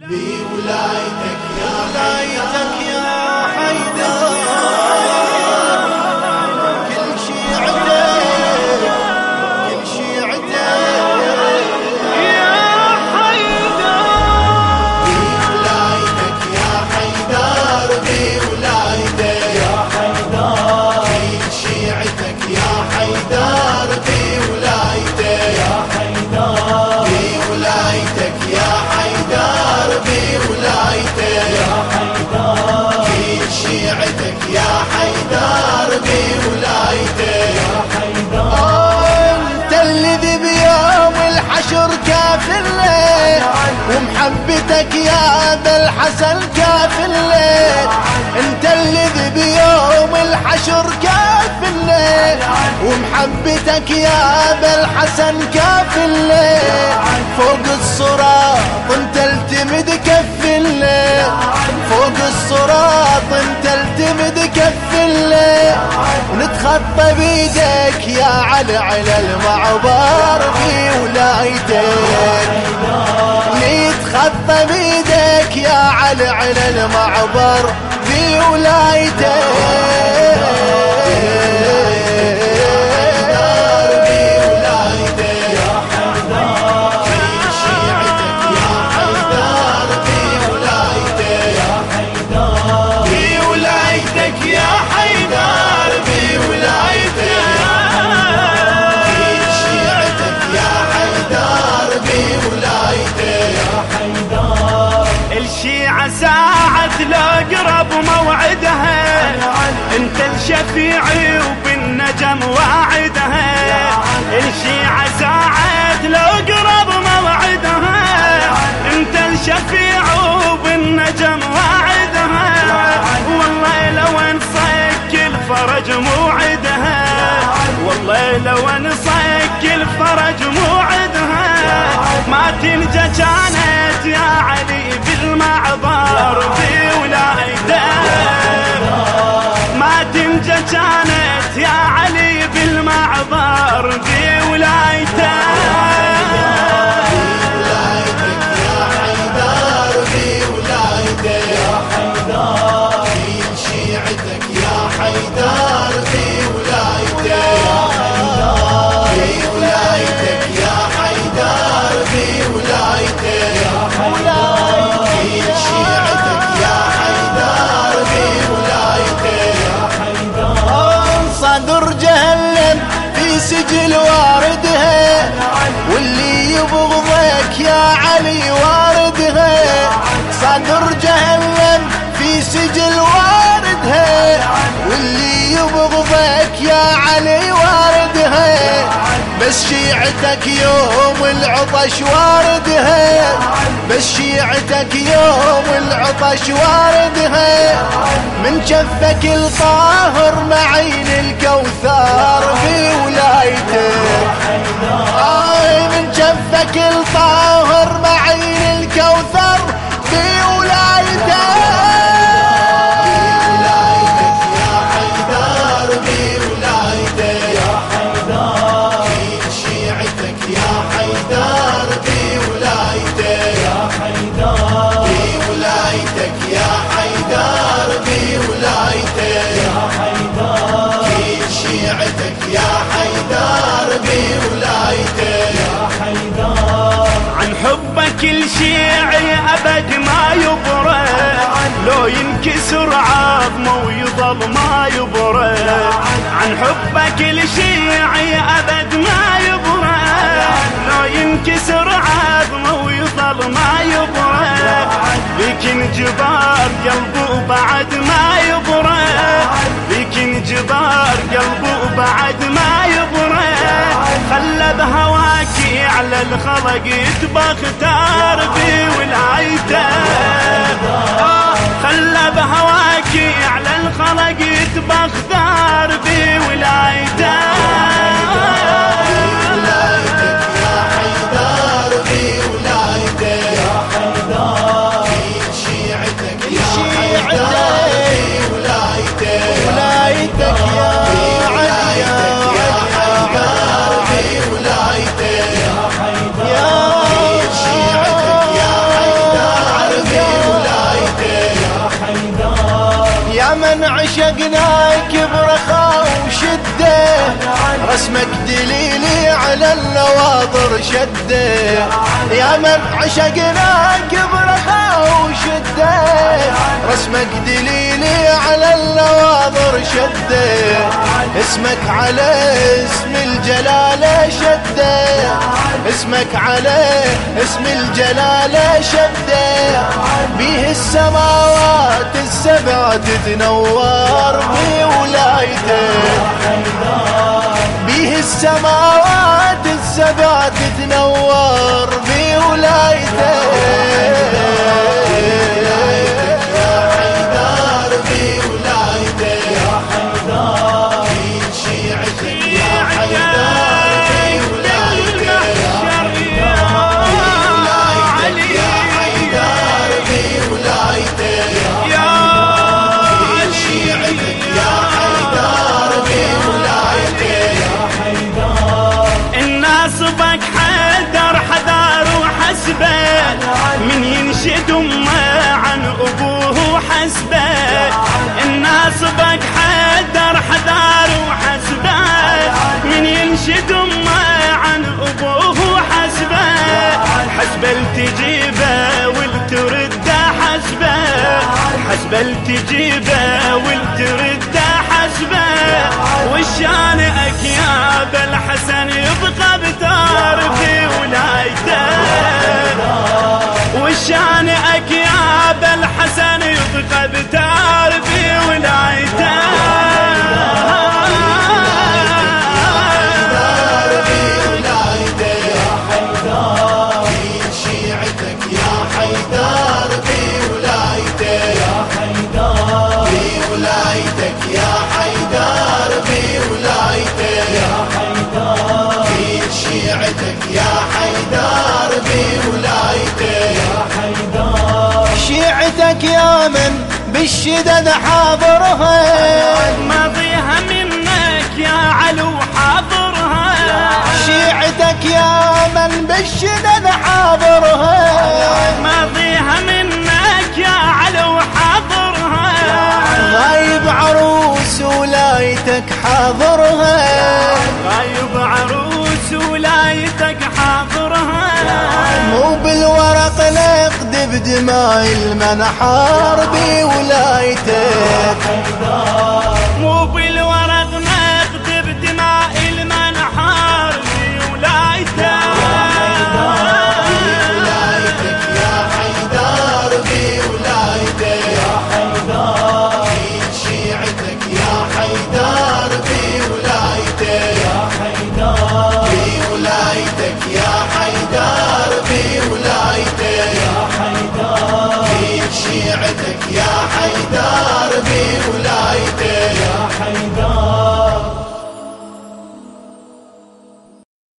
بولايتك يا الحشر كافل ومحبتك يا ابا الحسن كافل فوق الصراط انت التمد كفل فوق الصراط انت التمد كفل ونتخطى بيدك يا علي على المعبر في ولايتك نتخطى بيدك يا علي على المعبر في في موعدها انت الشفيعي وبالنجم واعدها. الشيعة ساعة الأقرب موعدها. انت الشفيع وبالنجم واعدها. والله لو انصك الفرج موعدها. والله لو انصك الفرج موعدها. ما تنجى كانت يا علي بالمعبر في ولايته ما تنجى كانت يا علي بالمعبر. بس شيعتك يوم العطش واردها. بس شيعتك يوم العطش واردها. من شفك الطاهر معين الكوثر في ولايتك حيدر في ولايتك. يا حيدر. في ولايتك يا حيدر في ولايتك. يا حيدر. في شيعتك يا حيدر في ولايتك. يا حيدر. عن حبك الشيعي أبد ما يبرى لو ينكسر عظمه ويظل ما يبرى عن حبك الشيعي أبد ينكسر عظمه ويظل ما يبرى بك انجبار قلبه بعد ما يبرى بك انجبار قلبه بعد ما يبرى خلى بهواك على الخلق يتبختار في ولايته خلى بهواك على الخلق يتبختار في عشقناك برخاء وشدة. رسمك دليلي على النواظر شدة. يا من عشقناك برخاء وشدة. رسمك دليلي على النواظر شدة. اسمك على اسم الجلالة شدة. اسمك على اسم الجلالة شدة. به السماوات السبع تتنور بولايته. به السماوات السبع تتنور بولايته. حسبه التجيبه والترده حسبه حسبه التجيبه والترده حسبه والشان أكياب الحسن يبقى بتار في ولايته. والشان أكياب الحسن يبقى بتار في ولايته. بالشدد حاضرها. ماضيها منك يا علو حاضرها. شيعتك يا من بالشدد حاضرها. ماضيها منك يا علو حاضرها. غايب عروس ولايتك حاضرها. نقد بدماء المنحار بولايتك. مو بالورق